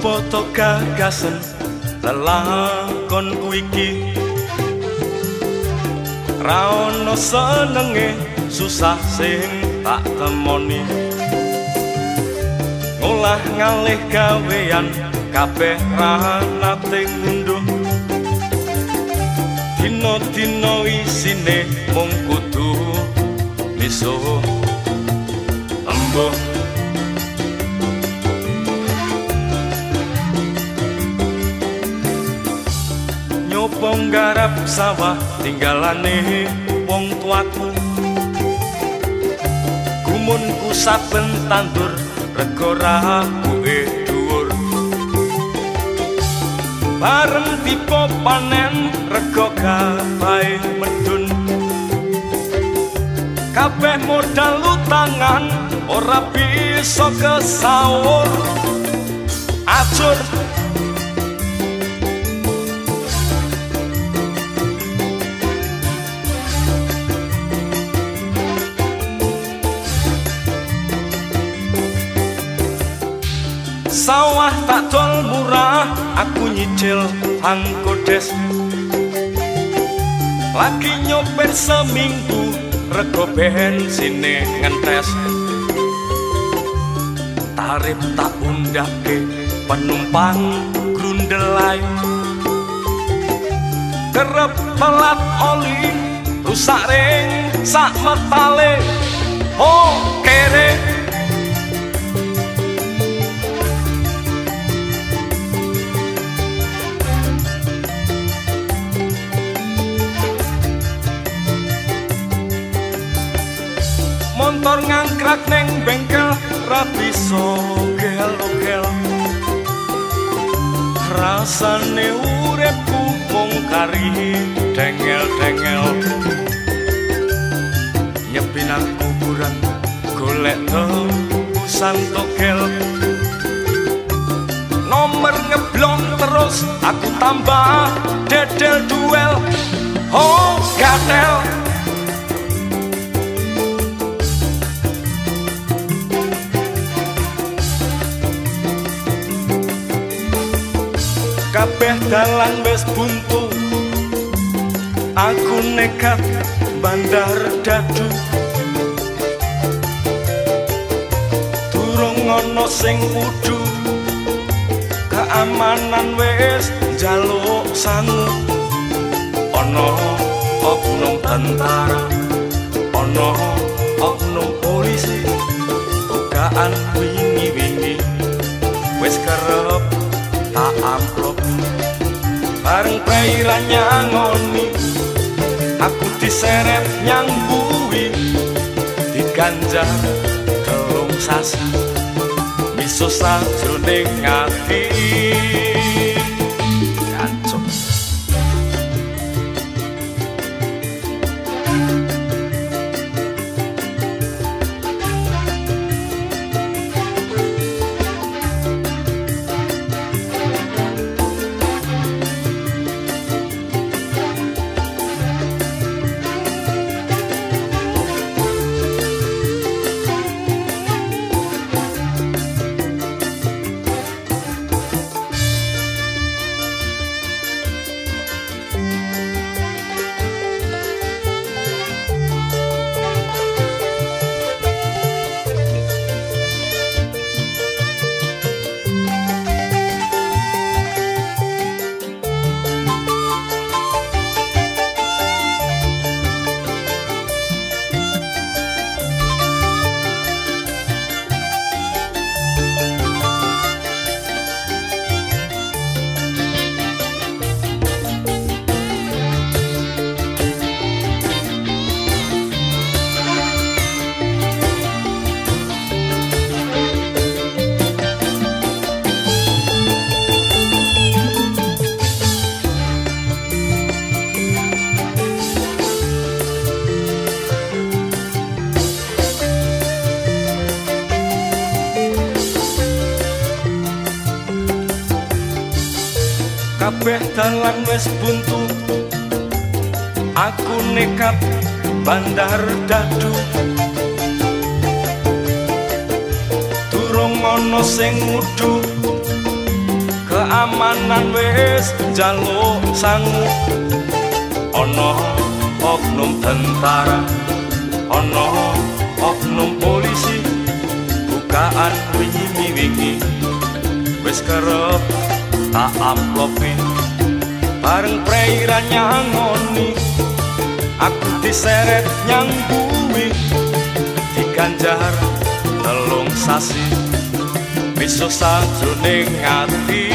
nyoba to gagasen lelakon iki. Ra ono senenge susah sing tak temoni. Ngolah ngalih gawean kabeh ra nate ngunduh dino-dino isine mung kudu misuh embuh nyoba garap sawah tinggalane wong tuaku. Gumunku saben tandur rego rabuke dhuwur. Bareng tipe panen rego gawe medun kabeh modal utangan ora bisa kesaur acur sawah tak tol murah aku nyicil angkodes lagi nyopir seminggu rego bensine ngentes tarif tak undake penumpang grundelai. Kerep pelat oli rusak ring sak metale. Oh kere motor ngangkrak neng bengkel ra bisa gel-gel rasane uripku mung kari dengel-dengel. Nyepinan kuburan golek tembusan togel. Nomor ngeblong terus aku tambah dedel duel. Oh gatel kabeh dalan wis buntu. Aku nekat bandar dadu. Durung ana sing wudu. Keamanan wis njaluk sangu ana oknum tentara. Ana oknum polisi. Bukaan wingi-wingi. Wis kerep tak amplop bareng prairan nyangoni aku diseret nyangbuwi diganja telung sasa miso sajroning ati kabeh dalan wis buntu. Aku nekat bandar dadu. Durung ana sing ngudu. Keamanan wis jaluk sangu. Ana oknum tentara. Ana oknum polisi. Bukaan wingi-wingi wis kerep tak amplopi bareng perairan nyangoni aku diseret nyang bumi. Diganjar telung sasi besok sajroning ati